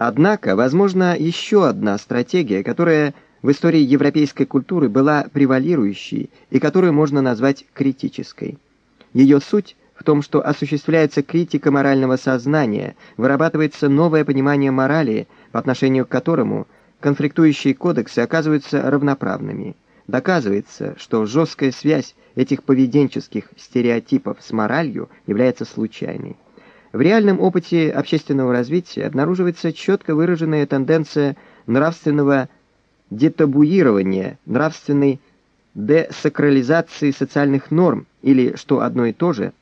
Однако, возможно, еще одна стратегия, которая в истории европейской культуры была превалирующей и которую можно назвать критической. Ее суть в том, что осуществляется критика морального сознания, вырабатывается новое понимание морали, по отношению к которому конфликтующие кодексы оказываются равноправными. Доказывается, что жесткая связь этих поведенческих стереотипов с моралью является случайной. В реальном опыте общественного развития обнаруживается четко выраженная тенденция нравственного детабуирования, нравственной десакрализации социальных норм или, что одно и то же,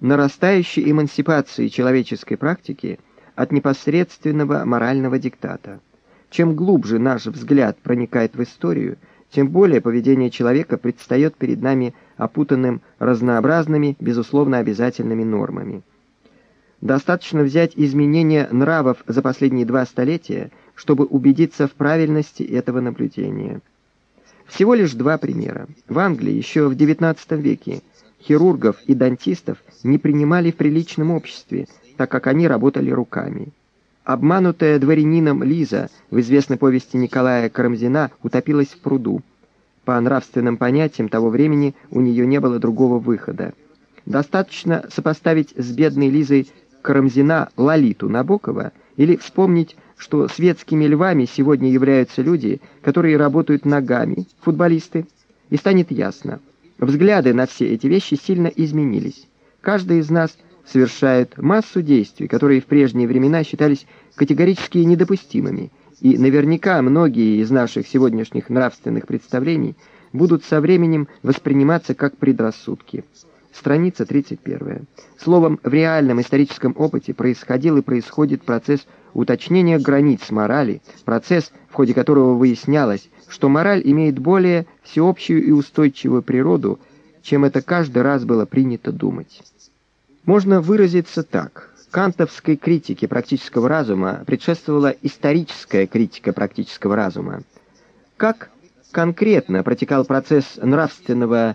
нарастающей эмансипации человеческой практики от непосредственного морального диктата. Чем глубже наш взгляд проникает в историю, тем более поведение человека предстает перед нами опутанным разнообразными, безусловно обязательными нормами. Достаточно взять изменения нравов за последние два столетия, чтобы убедиться в правильности этого наблюдения. Всего лишь два примера. В Англии еще в XIX веке хирургов и дантистов не принимали в приличном обществе, так как они работали руками. Обманутая дворянином Лиза в известной повести Николая Карамзина утопилась в пруду. По нравственным понятиям того времени у нее не было другого выхода. Достаточно сопоставить с бедной Лизой Карамзина Лолиту Набокова или вспомнить, что светскими львами сегодня являются люди, которые работают ногами, футболисты, и станет ясно. Взгляды на все эти вещи сильно изменились. Каждый из нас совершает массу действий, которые в прежние времена считались категорически недопустимыми, и наверняка многие из наших сегодняшних нравственных представлений будут со временем восприниматься как предрассудки. Страница 31. Словом, в реальном историческом опыте происходил и происходит процесс уточнения границ морали, процесс, в ходе которого выяснялось, что мораль имеет более всеобщую и устойчивую природу, чем это каждый раз было принято думать. Можно выразиться так. Кантовской критике практического разума предшествовала историческая критика практического разума. Как конкретно протекал процесс нравственного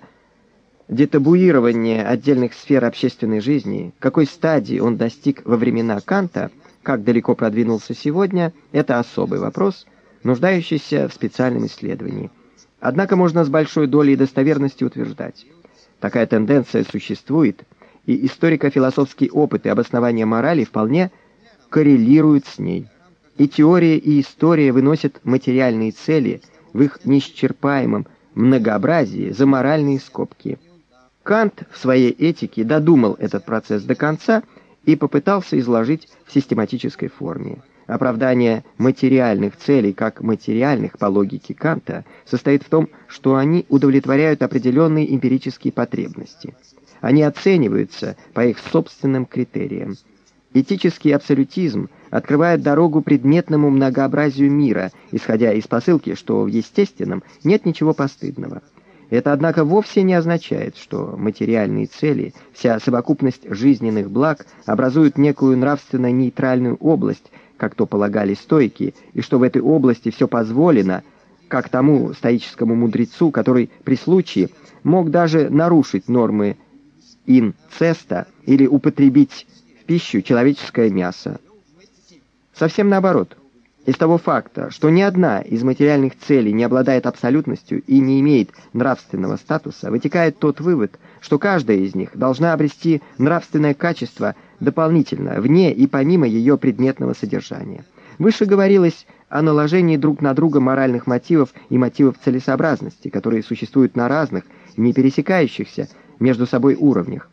детабуирование отдельных сфер общественной жизни, какой стадии он достиг во времена Канта, как далеко продвинулся сегодня, это особый вопрос, нуждающийся в специальном исследовании. Однако можно с большой долей достоверности утверждать, такая тенденция существует, и историко-философский опыт и обоснование морали вполне коррелируют с ней. И теория, и история выносят материальные цели в их неисчерпаемом многообразии за моральные скобки – Кант в своей этике додумал этот процесс до конца и попытался изложить в систематической форме. Оправдание материальных целей как материальных по логике Канта состоит в том, что они удовлетворяют определенные эмпирические потребности. Они оцениваются по их собственным критериям. Этический абсолютизм открывает дорогу предметному многообразию мира, исходя из посылки, что в естественном нет ничего постыдного. Это, однако, вовсе не означает, что материальные цели, вся совокупность жизненных благ образуют некую нравственно-нейтральную область, как то полагали стойки, и что в этой области все позволено, как тому стоическому мудрецу, который при случае мог даже нарушить нормы инцеста или употребить в пищу человеческое мясо. Совсем наоборот – из того факта, что ни одна из материальных целей не обладает абсолютностью и не имеет нравственного статуса, вытекает тот вывод, что каждая из них должна обрести нравственное качество дополнительно, вне и помимо ее предметного содержания. Выше говорилось о наложении друг на друга моральных мотивов и мотивов целесообразности, которые существуют на разных, не пересекающихся между собой уровнях.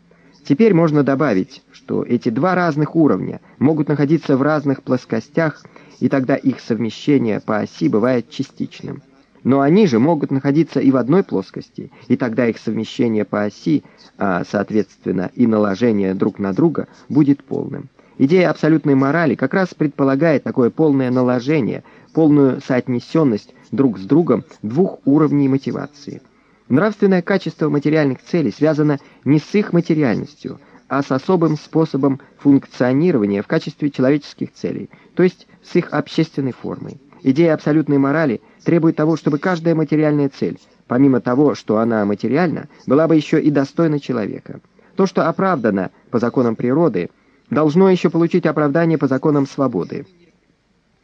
Теперь можно добавить, что эти два разных уровня могут находиться в разных плоскостях и тогда их совмещение по оси бывает частичным. Но они же могут находиться и в одной плоскости, и тогда их совмещение по оси, а, соответственно, и наложение друг на друга, будет полным. Идея абсолютной морали как раз предполагает такое полное наложение, полную соотнесенность друг с другом двух уровней мотивации. Нравственное качество материальных целей связано не с их материальностью, а с особым способом функционирования в качестве человеческих целей, то есть с их общественной формой. Идея абсолютной морали требует того, чтобы каждая материальная цель, помимо того, что она материальна, была бы еще и достойна человека. То, что оправдано по законам природы, должно еще получить оправдание по законам свободы.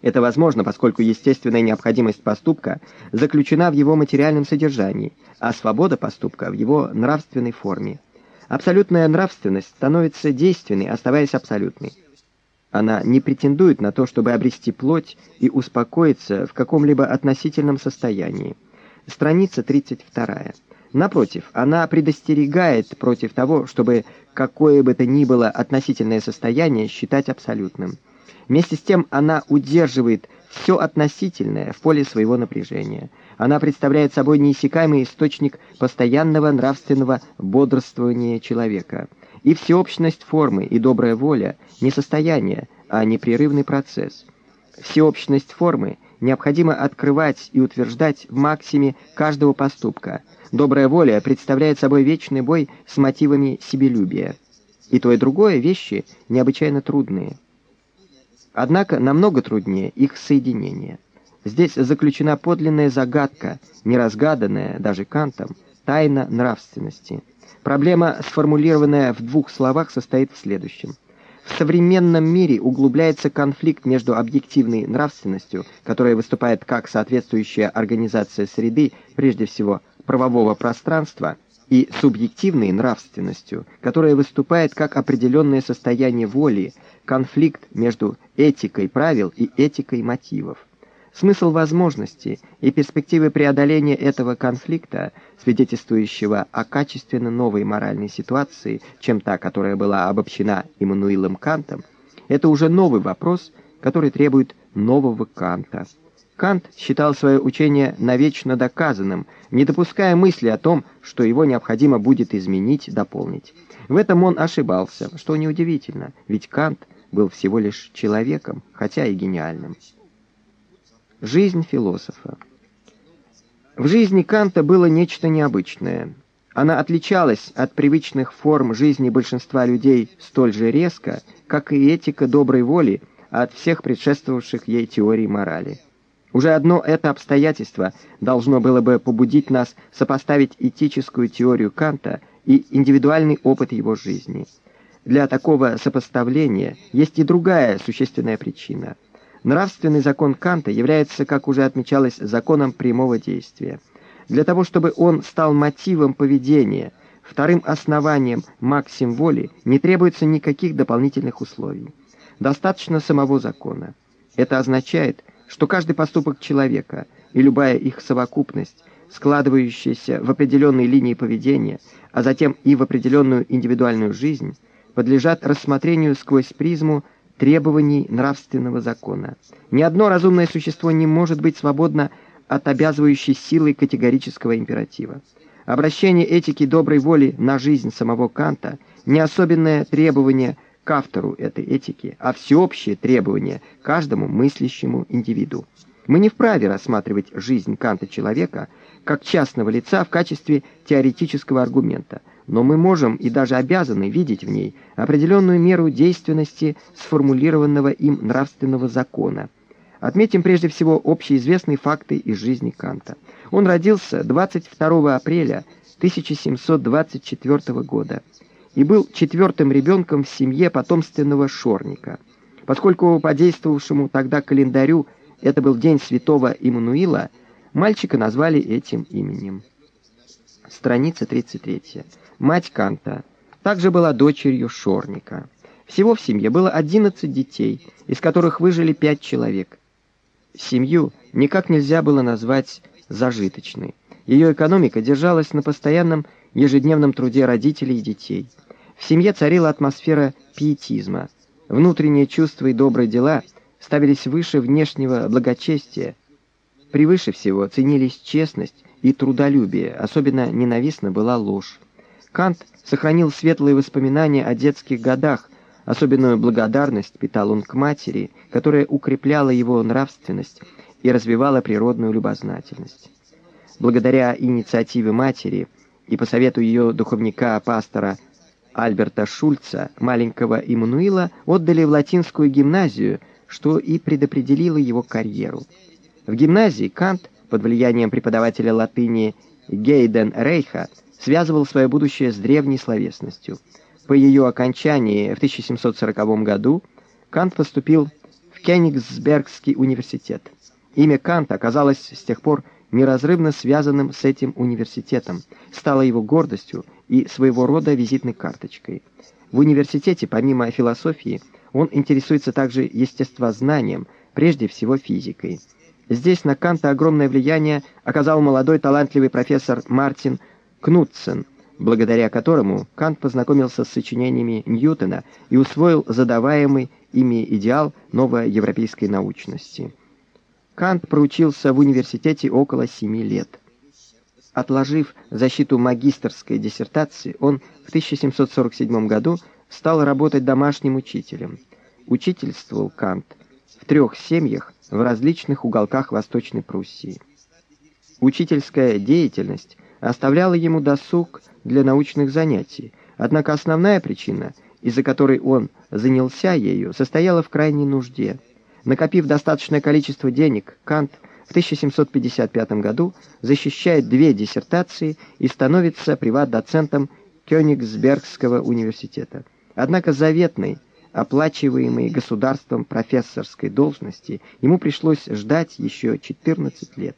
Это возможно, поскольку естественная необходимость поступка заключена в его материальном содержании, а свобода поступка в его нравственной форме. Абсолютная нравственность становится действенной, оставаясь абсолютной. Она не претендует на то, чтобы обрести плоть и успокоиться в каком-либо относительном состоянии. Страница 32. Напротив, она предостерегает против того, чтобы какое бы то ни было относительное состояние считать абсолютным. Вместе с тем она удерживает все относительное в поле своего напряжения. Она представляет собой неиссякаемый источник постоянного нравственного бодрствования человека. И всеобщность формы и добрая воля – не состояние, а непрерывный процесс. Всеобщность формы необходимо открывать и утверждать в максиме каждого поступка. Добрая воля представляет собой вечный бой с мотивами себелюбия. И то, и другое – вещи необычайно трудные. Однако намного труднее их соединение. Здесь заключена подлинная загадка, неразгаданная даже Кантом, тайна нравственности. Проблема, сформулированная в двух словах, состоит в следующем. В современном мире углубляется конфликт между объективной нравственностью, которая выступает как соответствующая организация среды, прежде всего правового пространства, и субъективной нравственностью, которая выступает как определенное состояние воли, конфликт между этикой правил и этикой мотивов. Смысл возможности и перспективы преодоления этого конфликта, свидетельствующего о качественно новой моральной ситуации, чем та, которая была обобщена Иммануилом Кантом, это уже новый вопрос, который требует нового Канта. Кант считал свое учение навечно доказанным, не допуская мысли о том, что его необходимо будет изменить, дополнить. В этом он ошибался, что неудивительно, ведь Кант был всего лишь человеком, хотя и гениальным. Жизнь философа. В жизни Канта было нечто необычное. Она отличалась от привычных форм жизни большинства людей столь же резко, как и этика доброй воли от всех предшествовавших ей теорий морали. Уже одно это обстоятельство должно было бы побудить нас сопоставить этическую теорию Канта и индивидуальный опыт его жизни – для такого сопоставления есть и другая существенная причина. Нравственный закон Канта является, как уже отмечалось, законом прямого действия. Для того, чтобы он стал мотивом поведения, вторым основанием максим воли, не требуется никаких дополнительных условий. Достаточно самого закона. Это означает, что каждый поступок человека и любая их совокупность, складывающаяся в определенные линии поведения, а затем и в определенную индивидуальную жизнь – подлежат рассмотрению сквозь призму требований нравственного закона. Ни одно разумное существо не может быть свободно от обязывающей силы категорического императива. Обращение этики доброй воли на жизнь самого Канта не особенное требование автору этой этики, а всеобщее требование каждому мыслящему индивиду. Мы не вправе рассматривать жизнь Канта человека как частного лица в качестве теоретического аргумента, но мы можем и даже обязаны видеть в ней определенную меру действенности сформулированного им нравственного закона. Отметим прежде всего общеизвестные факты из жизни Канта. Он родился 22 апреля 1724 года и был четвертым ребенком в семье потомственного шорника. Поскольку по действовавшему тогда календарю это был день святого Иммануила, мальчика назвали этим именем. Страница 33 мать Канта, также была дочерью Шорника. Всего в семье было 11 детей, из которых выжили 5 человек. Семью никак нельзя было назвать зажиточной. Ее экономика держалась на постоянном ежедневном труде родителей и детей. В семье царила атмосфера пиетизма. Внутренние чувства и добрые дела ставились выше внешнего благочестия. Превыше всего ценились честность и трудолюбие, особенно ненавистна была ложь. Кант сохранил светлые воспоминания о детских годах, особенную благодарность питал он к матери, которая укрепляла его нравственность и развивала природную любознательность. Благодаря инициативе матери и по совету ее духовника-пастора Альберта Шульца, маленького Иммануила отдали в латинскую гимназию, что и предопределило его карьеру. В гимназии Кант, под влиянием преподавателя латыни Гейден Рейха, связывал свое будущее с древней словесностью. По ее окончании в 1740 году Кант поступил в Кенигсбергский университет. Имя Канта оказалось с тех пор неразрывно связанным с этим университетом, стало его гордостью и своего рода визитной карточкой. В университете, помимо философии, он интересуется также естествознанием, прежде всего физикой. Здесь на Канта огромное влияние оказал молодой талантливый профессор Мартин Кнутсен, благодаря которому Кант познакомился с сочинениями Ньютона и усвоил задаваемый ими идеал новой европейской научности. Кант проучился в университете около семи лет. Отложив защиту магистерской диссертации, он в 1747 году стал работать домашним учителем. Учительствовал Кант в трех семьях в различных уголках Восточной Пруссии. Учительская деятельность оставляла ему досуг для научных занятий, однако основная причина, из-за которой он занялся ею, состояла в крайней нужде. Накопив достаточное количество денег, Кант в 1755 году защищает две диссертации и становится приват-доцентом Кёнигсбергского университета. Однако заветной, оплачиваемой государством профессорской должности ему пришлось ждать еще 14 лет.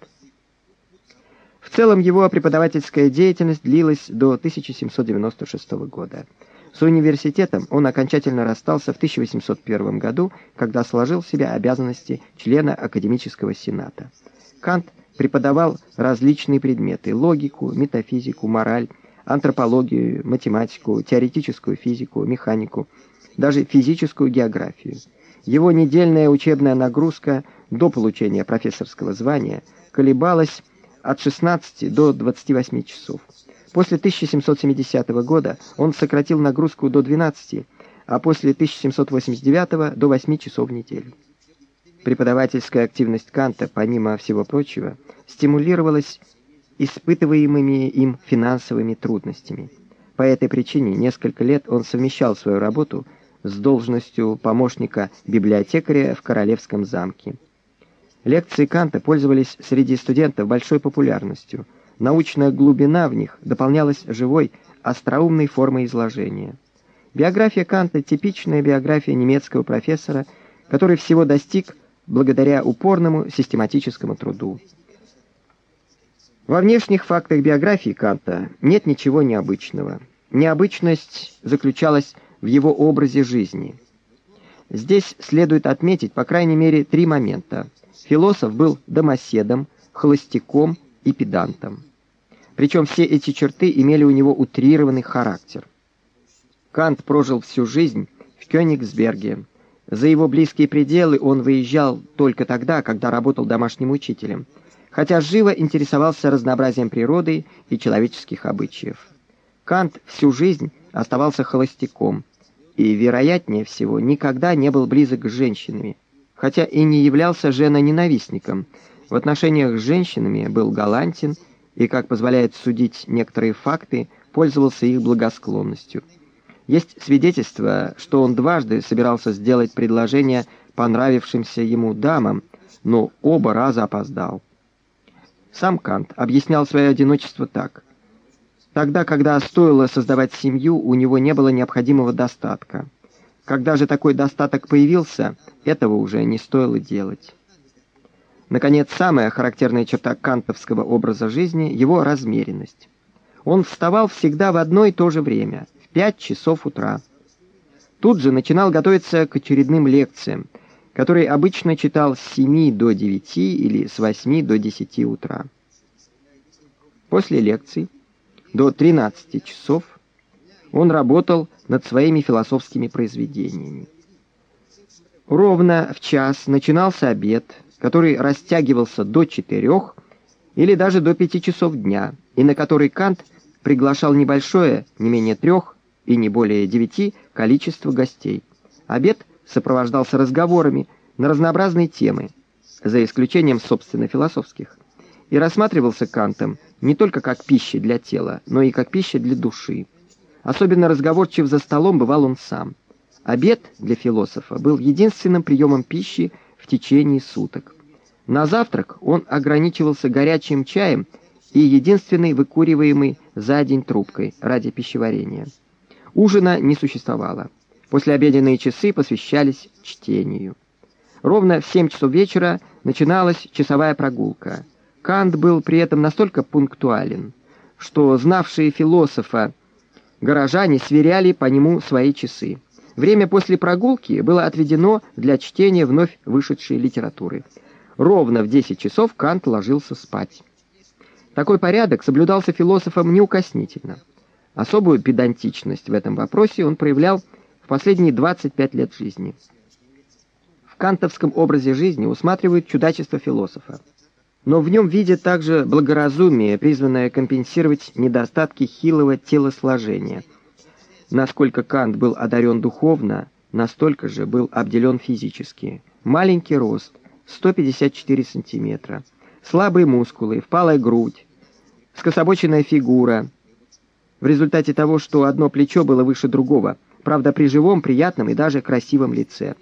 В целом его преподавательская деятельность длилась до 1796 года. С университетом он окончательно расстался в 1801 году, когда сложил в себя обязанности члена академического сената. Кант преподавал различные предметы – логику, метафизику, мораль, антропологию, математику, теоретическую физику, механику, даже физическую географию. Его недельная учебная нагрузка до получения профессорского звания колебалась от 16 до 28 часов. После 1770 года он сократил нагрузку до 12, а после 1789 до 8 часов в неделю. Преподавательская активность Канта, помимо всего прочего, стимулировалась испытываемыми им финансовыми трудностями. По этой причине несколько лет он совмещал свою работу с должностью помощника библиотекаря в Королевском замке. Лекции Канта пользовались среди студентов большой популярностью. Научная глубина в них дополнялась живой, остроумной формой изложения. Биография Канта – типичная биография немецкого профессора, который всего достиг благодаря упорному систематическому труду. Во внешних фактах биографии Канта нет ничего необычного. Необычность заключалась в его образе жизни. Здесь следует отметить, по крайней мере, три момента – Философ был домоседом, холостяком и педантом. Причем все эти черты имели у него утрированный характер. Кант прожил всю жизнь в Кёнигсберге. За его близкие пределы он выезжал только тогда, когда работал домашним учителем, хотя живо интересовался разнообразием природы и человеческих обычаев. Кант всю жизнь оставался холостяком и, вероятнее всего, никогда не был близок к женщинам, хотя и не являлся женоненавистником. В отношениях с женщинами был галантен и, как позволяет судить некоторые факты, пользовался их благосклонностью. Есть свидетельство, что он дважды собирался сделать предложение понравившимся ему дамам, но оба раза опоздал. Сам Кант объяснял свое одиночество так. Тогда, когда стоило создавать семью, у него не было необходимого достатка. Когда же такой достаток появился, этого уже не стоило делать. Наконец, самая характерная черта кантовского образа жизни — его размеренность. Он вставал всегда в одно и то же время, в пять часов утра. Тут же начинал готовиться к очередным лекциям, которые обычно читал с 7 до 9 или с 8 до 10 утра. После лекций до 13 часов он работал над своими философскими произведениями. Ровно в час начинался обед, который растягивался до четырех или даже до пяти часов дня, и на который Кант приглашал небольшое, не менее трех и не более девяти количество гостей. Обед сопровождался разговорами на разнообразные темы, за исключением, собственно, философских, и рассматривался Кантом не только как пища для тела, но и как пища для души. Особенно разговорчив за столом бывал он сам. Обед для философа был единственным приемом пищи течение суток. На завтрак он ограничивался горячим чаем и единственной выкуриваемой за день трубкой ради пищеварения. Ужина не существовало. Послеобеденные часы посвящались чтению. Ровно в 7 часов вечера начиналась часовая прогулка. Кант был при этом настолько пунктуален, что знавшие философа горожане сверяли по нему свои часы. Время после прогулки было отведено для чтения вновь вышедшей литературы. Ровно в 10 часов Кант ложился спать. Такой порядок соблюдался философом неукоснительно. Особую педантичность в этом вопросе он проявлял в последние 25 лет жизни. В кантовском образе жизни усматривают чудачество философа. Но в нем видят также благоразумие, призванное компенсировать недостатки хилого телосложения. Насколько Кант был одарен духовно, настолько же был обделен физически. Маленький рост, 154 сантиметра, слабые мускулы, впалая грудь, скособоченная фигура. В результате того, что одно плечо было выше другого, правда при живом, приятном и даже красивом лице.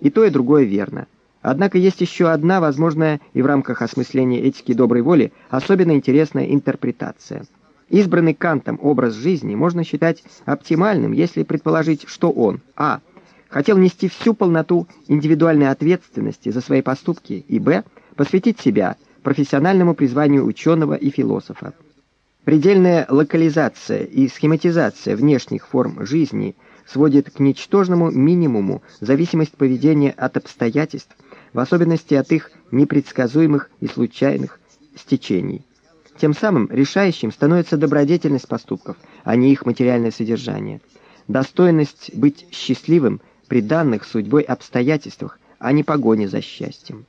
И то, и другое верно. Однако есть еще одна, возможная и в рамках осмысления этики доброй воли, особенно интересная интерпретация. Избранный Кантом образ жизни можно считать оптимальным, если предположить, что он а. хотел нести всю полноту индивидуальной ответственности за свои поступки и б. посвятить себя профессиональному призванию ученого и философа. Предельная локализация и схематизация внешних форм жизни сводит к ничтожному минимуму зависимость поведения от обстоятельств, в особенности от их непредсказуемых и случайных стечений. Тем самым решающим становится добродетельность поступков, а не их материальное содержание. Достойность быть счастливым при данных судьбой обстоятельствах, а не погоне за счастьем.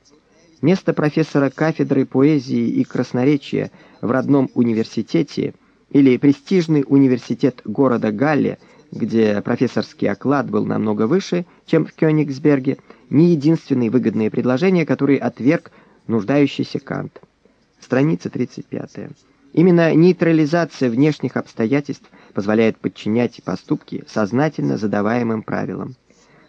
Место профессора кафедры поэзии и красноречия в родном университете или престижный университет города Галле, где профессорский оклад был намного выше, чем в Кёнигсберге, не единственные выгодные предложения, которые отверг нуждающийся Кант. Страница 35. Именно нейтрализация внешних обстоятельств позволяет подчинять поступки сознательно задаваемым правилам.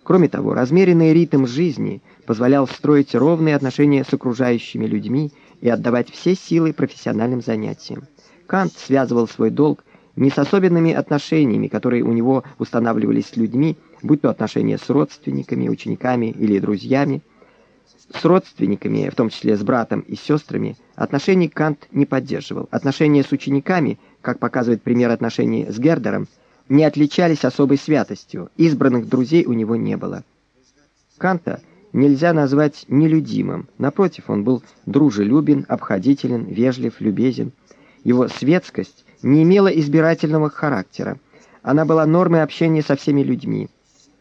Кроме того, размеренный ритм жизни позволял строить ровные отношения с окружающими людьми и отдавать все силы профессиональным занятиям. Кант связывал свой долг не с особенными отношениями, которые у него устанавливались с людьми, будь то отношения с родственниками, учениками или друзьями. С родственниками, в том числе с братом и сестрами, отношений Кант не поддерживал. Отношения с учениками, как показывает пример отношений с Гердером, не отличались особой святостью, избранных друзей у него не было. Канта нельзя назвать нелюдимым, напротив, он был дружелюбен, обходителен, вежлив, любезен. Его светскость не имела избирательного характера, она была нормой общения со всеми людьми.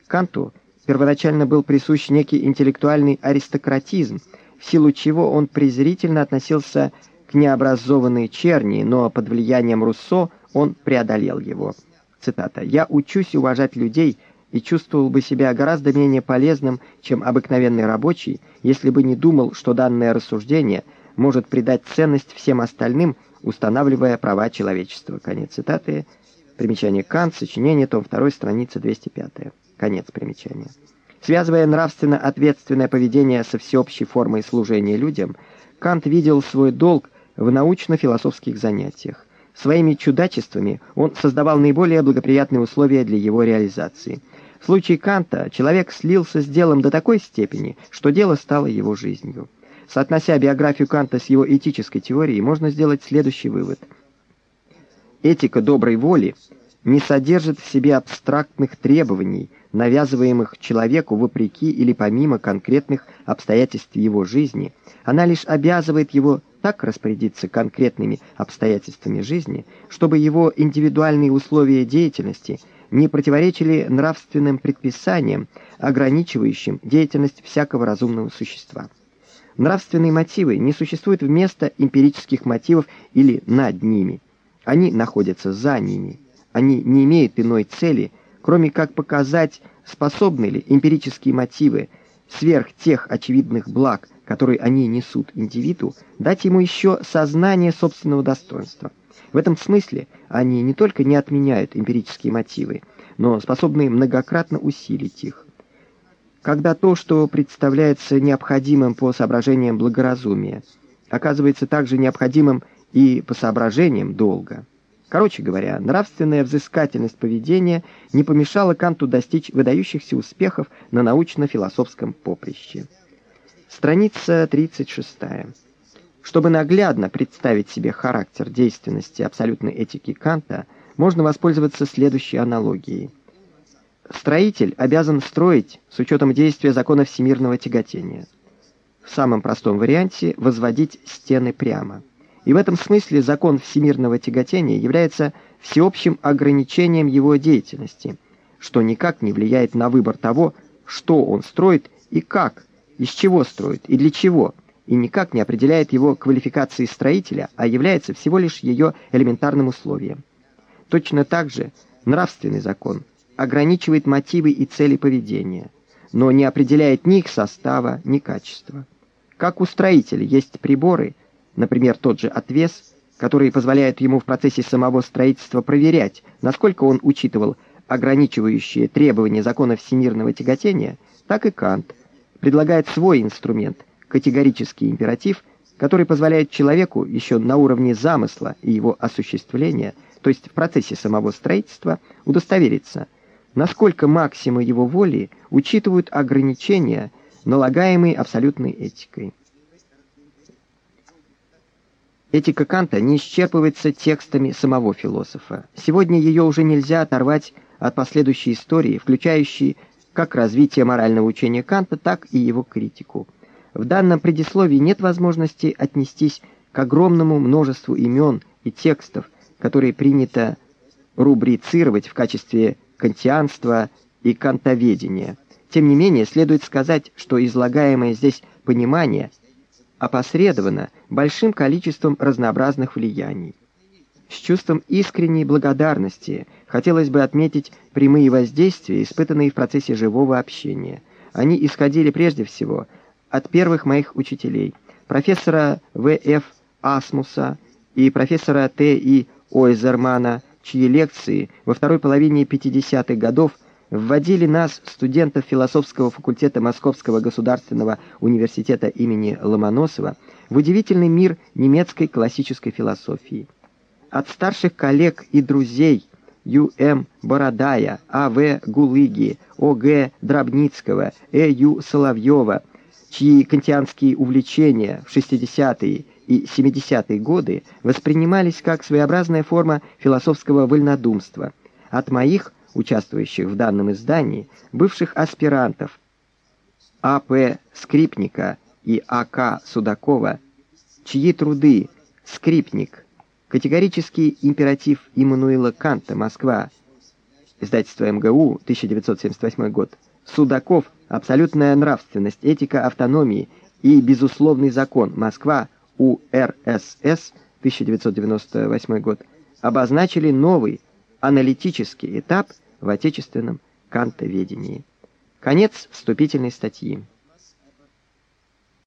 Канту первоначально был присущ некий интеллектуальный аристократизм, в силу чего он презрительно относился к необразованной черни, но под влиянием Руссо он преодолел его. Цитата. «Я учусь уважать людей и чувствовал бы себя гораздо менее полезным, чем обыкновенный рабочий, если бы не думал, что данное рассуждение может придать ценность всем остальным, устанавливая права человечества». Конец цитаты. Примечание Кант, сочинение, том 2, страница 205. Конец примечания. Связывая нравственно ответственное поведение со всеобщей формой служения людям, Кант видел свой долг в научно-философских занятиях. Своими чудачествами он создавал наиболее благоприятные условия для его реализации. В случае Канта человек слился с делом до такой степени, что дело стало его жизнью. Соотнося биографию Канта с его этической теорией, можно сделать следующий вывод. Этика доброй воли не содержит в себе абстрактных требований, навязываемых человеку вопреки или помимо конкретных обстоятельств его жизни, она лишь обязывает его так распорядиться конкретными обстоятельствами жизни, чтобы его индивидуальные условия деятельности не противоречили нравственным предписаниям, ограничивающим деятельность всякого разумного существа. Нравственные мотивы не существуют вместо эмпирических мотивов или над ними. Они находятся за ними. Они не имеют иной цели, кроме как показать, способны ли эмпирические мотивы сверх тех очевидных благ, которые они несут индивиду, дать ему еще сознание собственного достоинства. В этом смысле они не только не отменяют эмпирические мотивы, но способны многократно усилить их. Когда то, что представляется необходимым по соображениям благоразумия, оказывается также необходимым и по соображениям долга. Короче говоря, нравственная взыскательность поведения не помешала Канту достичь выдающихся успехов на научно-философском поприще. Страница 36. Чтобы наглядно представить себе характер действенности абсолютной этики Канта, можно воспользоваться следующей аналогией. Строитель обязан строить с учетом действия закона всемирного тяготения. В самом простом варианте возводить стены прямо. И в этом смысле закон всемирного тяготения является всеобщим ограничением его деятельности, что никак не влияет на выбор того, что он строит и как, из чего строит и для чего, и никак не определяет его квалификации строителя, а является всего лишь ее элементарным условием. Точно так же нравственный закон ограничивает мотивы и цели поведения, но не определяет ни их состава, ни качества. Как у строителя есть приборы, например, тот же отвес, которые позволяют ему в процессе самого строительства проверять, насколько он учитывал ограничивающие требования закона всемирного тяготения, так и Кант предлагает свой инструмент, категорический императив, который позволяет человеку еще на уровне замысла и его осуществления, то есть в процессе самого строительства, удостовериться, насколько максимы его воли учитывают ограничения, налагаемые абсолютной этикой. Этика Канта не исчерпывается текстами самого философа. Сегодня ее уже нельзя оторвать от последующей истории, включающей как развитие морального учения Канта, так и его критику. В данном предисловии нет возможности отнестись к огромному множеству имен и текстов, которые принято рубрицировать в качестве кантианства и кантоведения. Тем не менее, следует сказать, что излагаемое здесь понимание – опосредовано большим количеством разнообразных влияний. С чувством искренней благодарности хотелось бы отметить прямые воздействия, испытанные в процессе живого общения. Они исходили прежде всего от первых моих учителей, профессора В.Ф. Асмуса и профессора Т.И. Ойзермана, чьи лекции во второй половине 50-х годов – вводили нас, студентов философского факультета Московского государственного университета имени Ломоносова, в удивительный мир немецкой классической философии. От старших коллег и друзей Ю.М. Бородая, А.В. Гулыги, О.Г. Дробницкого, Э.Ю. Соловьева, чьи кантианские увлечения в 60-е и 70-е годы воспринимались как своеобразная форма философского вольнодумства. От моих участвующих в данном издании, бывших аспирантов А.П. Скрипника и А.К. Судакова, чьи труды «Скрипник», «Категорический императив Иммануила Канта. Москва», издательство МГУ, 1978 год, Судаков «Абсолютная нравственность, этика автономии и безусловный закон. Москва. УРСС», 1998 год, обозначили новый аналитический этап – в отечественном кантоведении. Конец вступительной статьи.